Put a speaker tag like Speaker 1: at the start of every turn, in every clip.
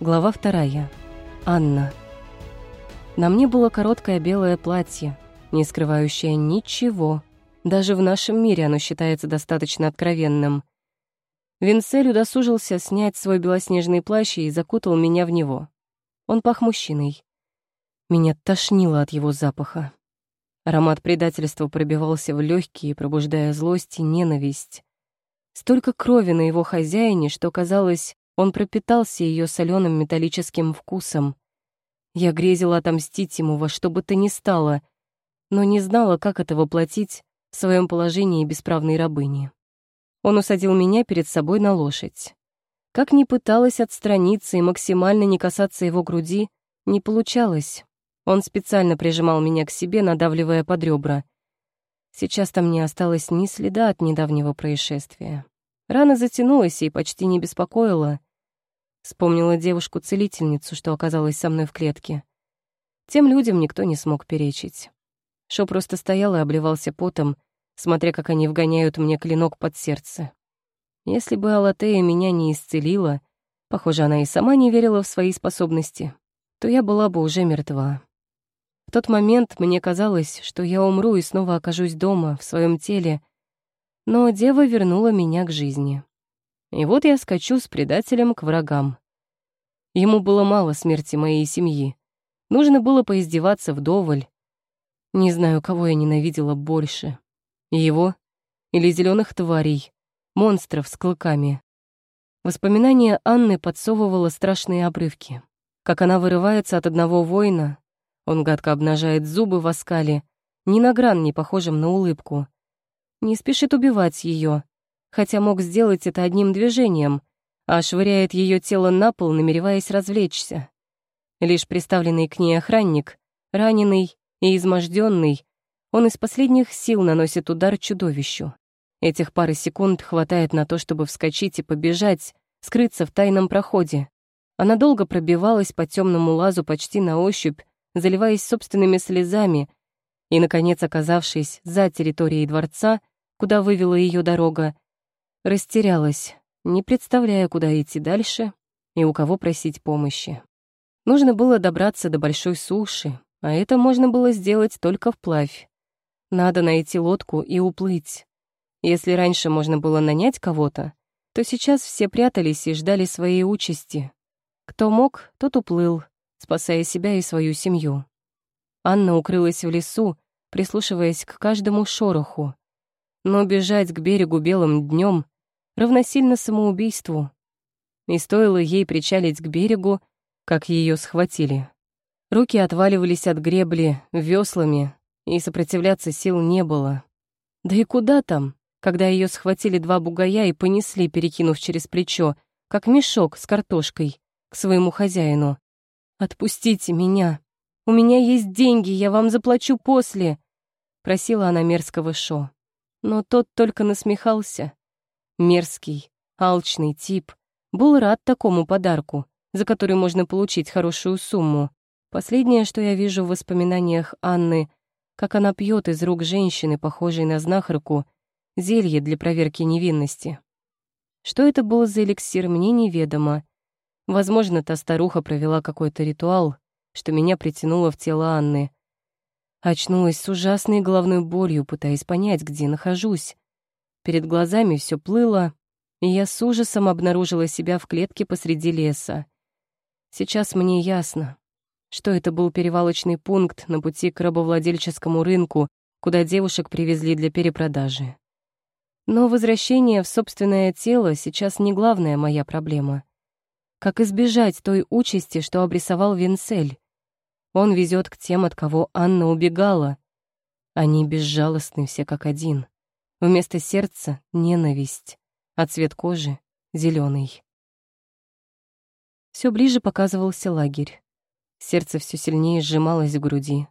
Speaker 1: Глава вторая. Анна. На мне было короткое белое платье, не скрывающее ничего. Даже в нашем мире оно считается достаточно откровенным. Винсель удосужился снять свой белоснежный плащ и закутал меня в него. Он пах мужчиной. Меня тошнило от его запаха. Аромат предательства пробивался в легкие, пробуждая злость и ненависть. Столько крови на его хозяине, что казалось, он пропитался ее соленым металлическим вкусом. Я грезила отомстить ему во что бы то ни стало, но не знала, как это воплотить в своем положении бесправной рабыни. Он усадил меня перед собой на лошадь. Как ни пыталась отстраниться и максимально не касаться его груди, не получалось. Он специально прижимал меня к себе, надавливая под ребра. Сейчас там не осталось ни следа от недавнего происшествия. Рана затянулась и почти не беспокоила. Вспомнила девушку-целительницу, что оказалась со мной в клетке. Тем людям никто не смог перечить. Шо просто стоял и обливался потом, смотря как они вгоняют мне клинок под сердце. Если бы Алатея меня не исцелила, похоже, она и сама не верила в свои способности, то я была бы уже мертва. В тот момент мне казалось, что я умру и снова окажусь дома, в своем теле, но дева вернула меня к жизни. И вот я скачу с предателем к врагам. Ему было мало смерти моей семьи. Нужно было поиздеваться вдоволь. Не знаю, кого я ненавидела больше. Его или зеленых тварей, монстров с клыками. Воспоминание Анны подсовывало страшные обрывки. Как она вырывается от одного воина, он гадко обнажает зубы в оскале, ни на гран не похожим на улыбку. Не спешит убивать ее, хотя мог сделать это одним движением, а швыряет ее тело на пол, намереваясь развлечься. Лишь приставленный к ней охранник, раненый и изможденный, он из последних сил наносит удар чудовищу. Этих пары секунд хватает на то, чтобы вскочить и побежать, скрыться в тайном проходе. Она долго пробивалась по темному лазу почти на ощупь, заливаясь собственными слезами, и, наконец, оказавшись за территорией дворца, куда вывела ее дорога, Растерялась, не представляя, куда идти дальше и у кого просить помощи. Нужно было добраться до большой суши, а это можно было сделать только вплавь. Надо найти лодку и уплыть. Если раньше можно было нанять кого-то, то сейчас все прятались и ждали своей участи. Кто мог, тот уплыл, спасая себя и свою семью. Анна укрылась в лесу, прислушиваясь к каждому шороху. Но бежать к берегу белым днем равносильно самоубийству. И стоило ей причалить к берегу, как ее схватили. Руки отваливались от гребли веслами, и сопротивляться сил не было. Да и куда там, когда ее схватили два бугая и понесли, перекинув через плечо, как мешок с картошкой, к своему хозяину. «Отпустите меня! У меня есть деньги, я вам заплачу после!» Просила она мерзкого Шо. Но тот только насмехался. Мерзкий, алчный тип был рад такому подарку, за который можно получить хорошую сумму. Последнее, что я вижу в воспоминаниях Анны, как она пьет из рук женщины, похожей на знахарку, зелье для проверки невинности. Что это был за эликсир, мне неведомо. Возможно, та старуха провела какой-то ритуал, что меня притянуло в тело Анны. Очнулась с ужасной головной болью, пытаясь понять, где нахожусь. Перед глазами все плыло, и я с ужасом обнаружила себя в клетке посреди леса. Сейчас мне ясно, что это был перевалочный пункт на пути к рабовладельческому рынку, куда девушек привезли для перепродажи. Но возвращение в собственное тело сейчас не главная моя проблема. Как избежать той участи, что обрисовал Винсель? Он везет к тем, от кого Анна убегала. Они безжалостны все как один. Вместо сердца — ненависть, а цвет кожи — зеленый. Все ближе показывался лагерь. Сердце все сильнее сжималось в груди.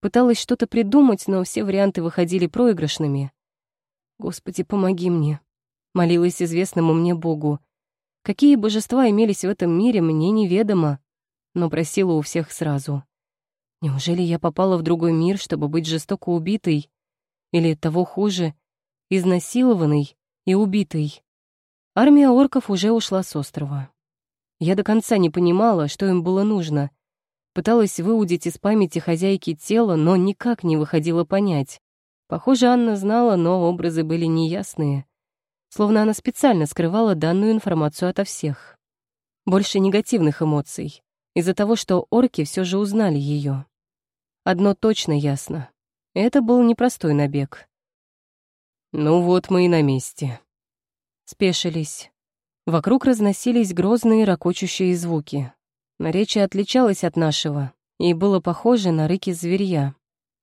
Speaker 1: Пыталась что-то придумать, но все варианты выходили проигрышными. «Господи, помоги мне!» Молилась известному мне Богу. Какие божества имелись в этом мире, мне неведомо, но просила у всех сразу. Неужели я попала в другой мир, чтобы быть жестоко убитой? Или, того хуже, изнасилованный и убитый. Армия орков уже ушла с острова. Я до конца не понимала, что им было нужно. Пыталась выудить из памяти хозяйки тела, но никак не выходила понять. Похоже, Анна знала, но образы были неясные. Словно она специально скрывала данную информацию ото всех. Больше негативных эмоций, из-за того, что орки все же узнали ее. Одно точно ясно. Это был непростой набег. «Ну вот мы и на месте». Спешились. Вокруг разносились грозные ракочущие звуки. Наречие отличалось от нашего и было похоже на рыки зверья.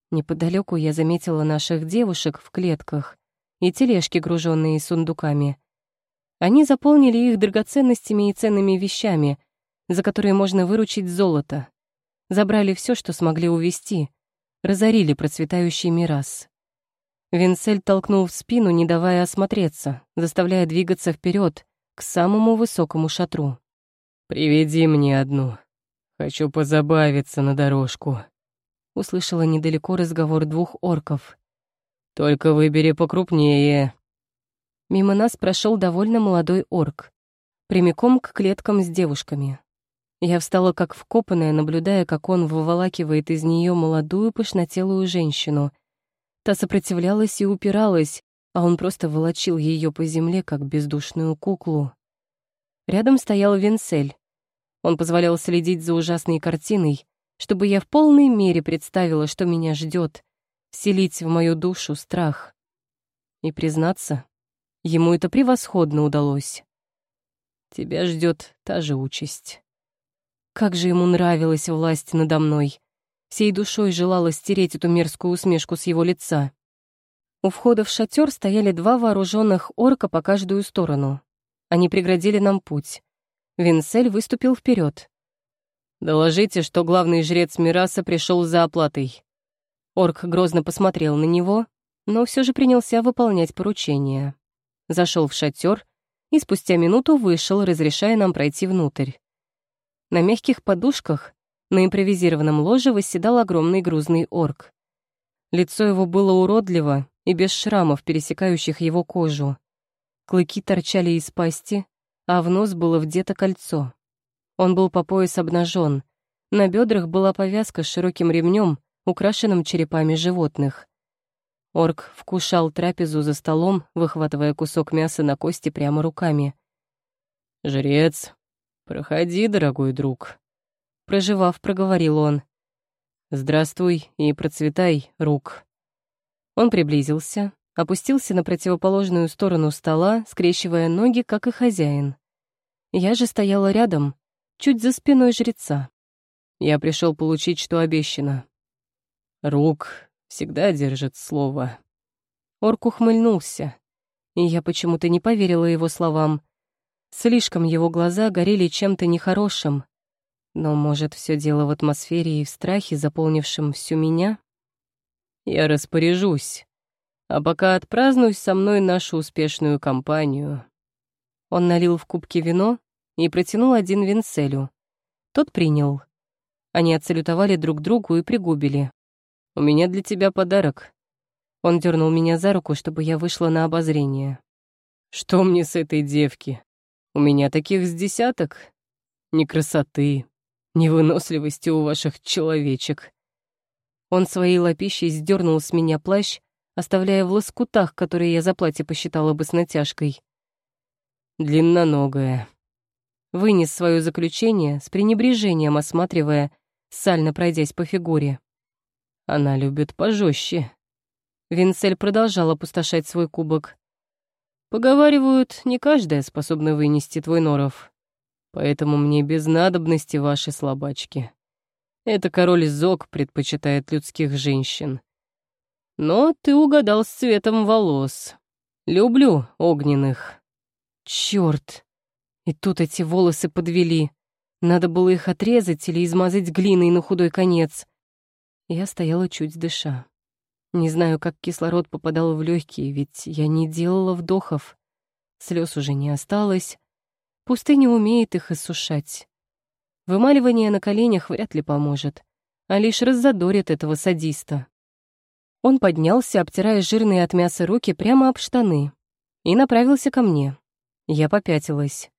Speaker 1: Неподалеку я заметила наших девушек в клетках и тележки, груженные сундуками. Они заполнили их драгоценностями и ценными вещами, за которые можно выручить золото. Забрали все, что смогли увести, разорили процветающий Мирас. Винсель толкнул в спину, не давая осмотреться, заставляя двигаться вперед к самому высокому шатру. «Приведи мне одну. Хочу позабавиться на дорожку», — услышала недалеко разговор двух орков. «Только выбери покрупнее». Мимо нас прошел довольно молодой орк, прямиком к клеткам с девушками. Я встала как вкопанная, наблюдая, как он выволакивает из нее молодую пышнотелую женщину. Та сопротивлялась и упиралась, а он просто волочил ее по земле, как бездушную куклу. Рядом стоял Винсель. Он позволял следить за ужасной картиной, чтобы я в полной мере представила, что меня ждет, вселить в мою душу страх. И признаться, ему это превосходно удалось. Тебя ждет та же участь. Как же ему нравилась власть надо мной. Всей душой желала стереть эту мерзкую усмешку с его лица. У входа в шатер стояли два вооруженных орка по каждую сторону. Они преградили нам путь. Винсель выступил вперед. «Доложите, что главный жрец Мираса пришел за оплатой». Орк грозно посмотрел на него, но все же принялся выполнять поручение. Зашел в шатер и спустя минуту вышел, разрешая нам пройти внутрь. На мягких подушках на импровизированном ложе восседал огромный грузный орк. Лицо его было уродливо и без шрамов, пересекающих его кожу. Клыки торчали из пасти, а в нос было вдето кольцо. Он был по пояс обнажен. На бедрах была повязка с широким ремнем, украшенным черепами животных. Орк вкушал трапезу за столом, выхватывая кусок мяса на кости прямо руками. «Жрец, «Проходи, дорогой друг», — проживав, проговорил он. «Здравствуй и процветай, рук». Он приблизился, опустился на противоположную сторону стола, скрещивая ноги, как и хозяин. Я же стояла рядом, чуть за спиной жреца. Я пришел получить, что обещано. Рук всегда держит слово. Орк ухмыльнулся, и я почему-то не поверила его словам, Слишком его глаза горели чем-то нехорошим. Но, может, все дело в атмосфере и в страхе, заполнившем всю меня? Я распоряжусь. А пока отпразднуй со мной нашу успешную кампанию. Он налил в кубки вино и протянул один винцелю. Тот принял. Они отсалютовали друг другу и пригубили. «У меня для тебя подарок». Он дернул меня за руку, чтобы я вышла на обозрение. «Что мне с этой девки?» У меня таких с десяток. Ни красоты, ни выносливости у ваших человечек. Он своей лапищей сдернул с меня плащ, оставляя в лоскутах, которые я за платье посчитала бы с натяжкой. Длинноногая. Вынес свое заключение, с пренебрежением осматривая, сально пройдясь по фигуре. Она любит пожестче. Винцель продолжал опустошать свой кубок. Поговаривают, не каждая способна вынести твой норов. Поэтому мне без надобности ваши слабачки. Это король Зок предпочитает людских женщин. Но ты угадал с цветом волос. Люблю огненных. Чёрт! И тут эти волосы подвели. Надо было их отрезать или измазать глиной на худой конец. Я стояла чуть дыша. Не знаю, как кислород попадал в легкие, ведь я не делала вдохов. Слез уже не осталось. Пустыня умеет их иссушать. Вымаливание на коленях вряд ли поможет, а лишь раззадорит этого садиста. Он поднялся, обтирая жирные от мяса руки прямо об штаны, и направился ко мне. Я попятилась.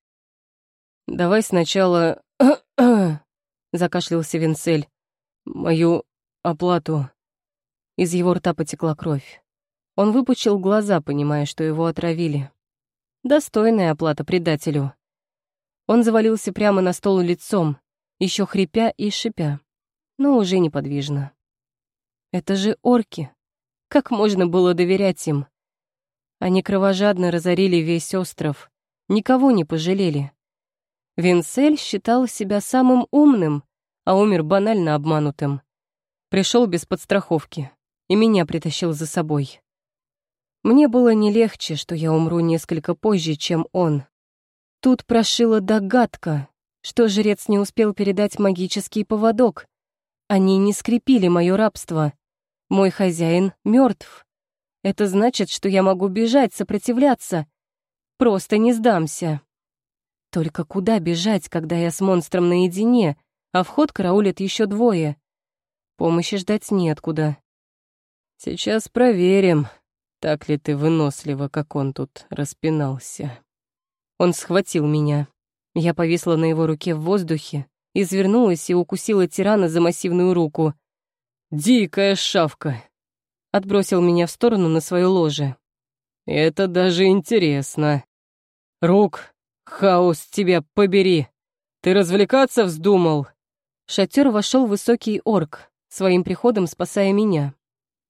Speaker 1: «Давай сначала...» Закашлялся Винцель. «Мою оплату». Из его рта потекла кровь. Он выпучил глаза, понимая, что его отравили. Достойная оплата предателю. Он завалился прямо на стол лицом, еще хрипя и шипя, но уже неподвижно. Это же орки. Как можно было доверять им? Они кровожадно разорили весь остров, никого не пожалели. Винсель считал себя самым умным, а умер банально обманутым. Пришел без подстраховки и меня притащил за собой. Мне было не легче, что я умру несколько позже, чем он. Тут прошила догадка, что жрец не успел передать магический поводок. Они не скрепили мое рабство. Мой хозяин мертв. Это значит, что я могу бежать, сопротивляться. Просто не сдамся. Только куда бежать, когда я с монстром наедине, а вход караулят еще двое? Помощи ждать неоткуда. Сейчас проверим, так ли ты вынослива, как он тут распинался. Он схватил меня. Я повисла на его руке в воздухе, извернулась и укусила тирана за массивную руку. «Дикая шавка!» отбросил меня в сторону на свое ложе. «Это даже интересно. Рук, хаос тебя побери! Ты развлекаться вздумал?» В шатер вошел высокий орк, своим приходом спасая меня.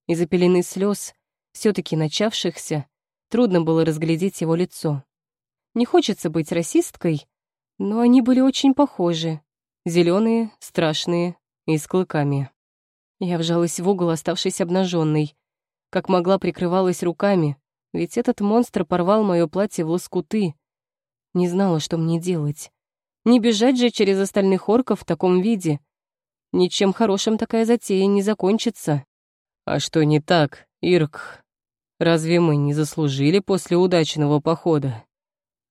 Speaker 1: Из-за пелены слез, все таки начавшихся, трудно было разглядеть его лицо. Не хочется быть расисткой, но они были очень похожи. зеленые, страшные и с клыками. Я вжалась в угол, оставшись обнаженной. Как могла, прикрывалась руками, ведь этот монстр порвал мое платье в лоскуты. Не знала, что мне делать. Не бежать же через остальных орков в таком виде. Ничем хорошим такая затея не закончится. А что не так, Ирк? Разве мы не заслужили после удачного похода?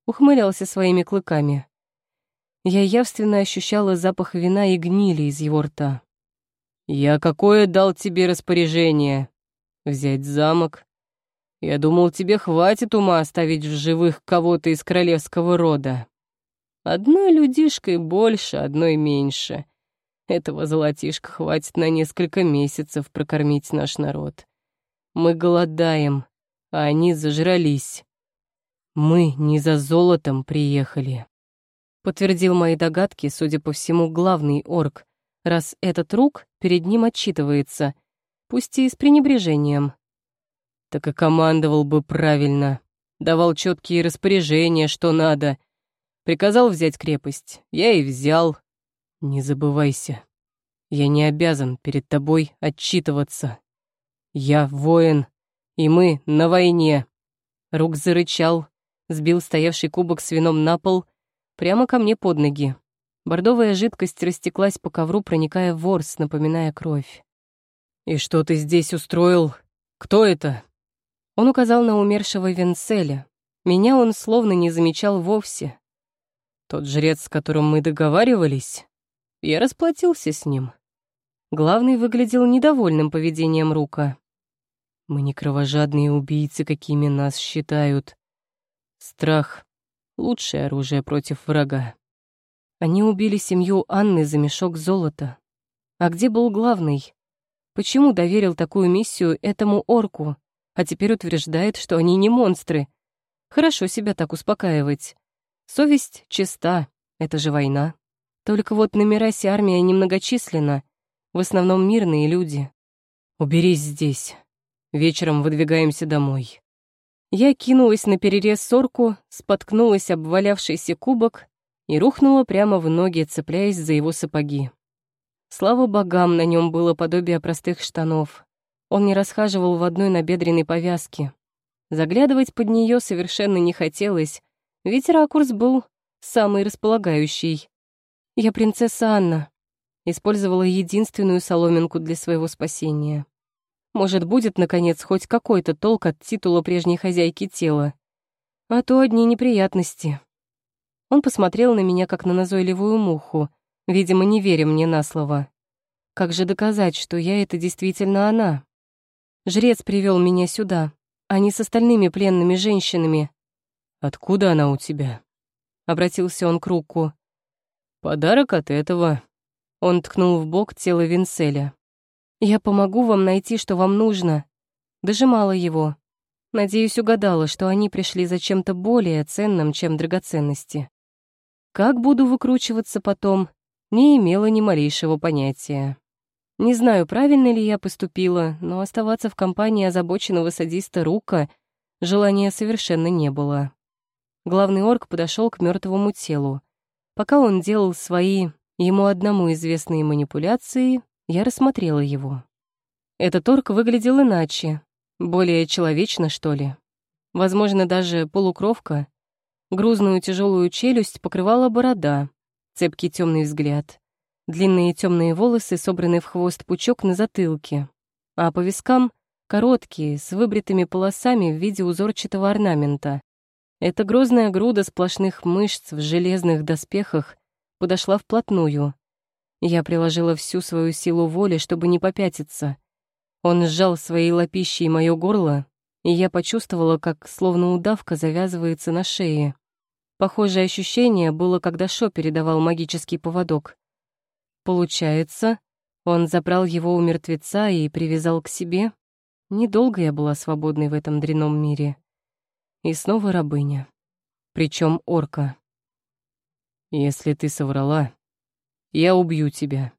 Speaker 1: Ухмылялся своими клыками. Я явственно ощущала запах вина и гнили из его рта. «Я какое дал тебе распоряжение? Взять замок? Я думал, тебе хватит ума оставить в живых кого-то из королевского рода. Одной людишкой больше, одной меньше. Этого золотишка хватит на несколько месяцев прокормить наш народ. Мы голодаем, а они зажрались. Мы не за золотом приехали. Подтвердил мои догадки, судя по всему, главный орк, раз этот рук перед ним отчитывается, пусть и с пренебрежением. Так и командовал бы правильно, давал четкие распоряжения, что надо. Приказал взять крепость, я и взял. Не забывайся, я не обязан перед тобой отчитываться. Я воин, и мы на войне. Рук зарычал, сбил стоявший кубок с вином на пол, прямо ко мне под ноги. Бордовая жидкость растеклась по ковру, проникая в ворс, напоминая кровь. «И что ты здесь устроил? Кто это?» Он указал на умершего Венцеля. Меня он словно не замечал вовсе. Тот жрец, с которым мы договаривались, я расплатился с ним. Главный выглядел недовольным поведением Рука. Мы не кровожадные убийцы, какими нас считают. Страх — лучшее оружие против врага. Они убили семью Анны за мешок золота. А где был главный? Почему доверил такую миссию этому орку, а теперь утверждает, что они не монстры? Хорошо себя так успокаивать. Совесть чиста, это же война. Только вот на Мирасе армия немногочисленна, в основном мирные люди. Уберись здесь. Вечером выдвигаемся домой. Я кинулась на перерез сорку, споткнулась об валявшийся кубок и рухнула прямо в ноги, цепляясь за его сапоги. Слава богам, на нем было подобие простых штанов. Он не расхаживал в одной набедренной повязке. Заглядывать под нее совершенно не хотелось, ведь ракурс был самый располагающий. Я принцесса Анна. Использовала единственную соломинку для своего спасения. Может, будет, наконец, хоть какой-то толк от титула прежней хозяйки тела. А то одни неприятности. Он посмотрел на меня, как на назойливую муху, видимо, не веря мне на слово. Как же доказать, что я — это действительно она? Жрец привел меня сюда, а не с остальными пленными женщинами. «Откуда она у тебя?» Обратился он к руку.
Speaker 2: Подарок от этого.
Speaker 1: Он ткнул в бок тело Винселя. Я помогу вам найти, что вам нужно. Дожимала его. Надеюсь, угадала, что они пришли за чем-то более ценным, чем драгоценности. Как буду выкручиваться потом, не имела ни малейшего понятия. Не знаю, правильно ли я поступила, но оставаться в компании озабоченного садиста Рука желания совершенно не было. Главный орк подошел к мертвому телу. Пока он делал свои, ему одному известные манипуляции, я рассмотрела его. Этот орк выглядел иначе, более человечно, что ли. Возможно, даже полукровка. Грузную тяжелую челюсть покрывала борода, цепкий темный взгляд. Длинные темные волосы собраны в хвост пучок на затылке, а по вискам — короткие, с выбритыми полосами в виде узорчатого орнамента. Эта грозная груда сплошных мышц в железных доспехах подошла вплотную. Я приложила всю свою силу воли, чтобы не попятиться. Он сжал своей лапищей моё горло, и я почувствовала, как словно удавка завязывается на шее. Похожее ощущение было, когда Шо передавал магический поводок. Получается, он забрал его у мертвеца и привязал к себе. Недолго я была свободной в этом дрянном мире. И снова рабыня. Причем орка.
Speaker 2: «Если ты соврала, я убью тебя».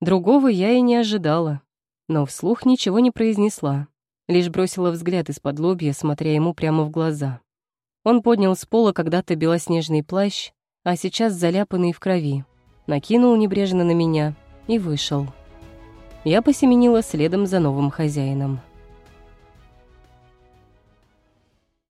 Speaker 1: Другого я и не ожидала, но вслух ничего не произнесла, лишь бросила взгляд из-под лобья, смотря ему прямо в глаза. Он поднял с пола когда-то белоснежный плащ, а сейчас заляпанный в крови, накинул небрежно на меня и вышел. Я посеменила следом за новым хозяином.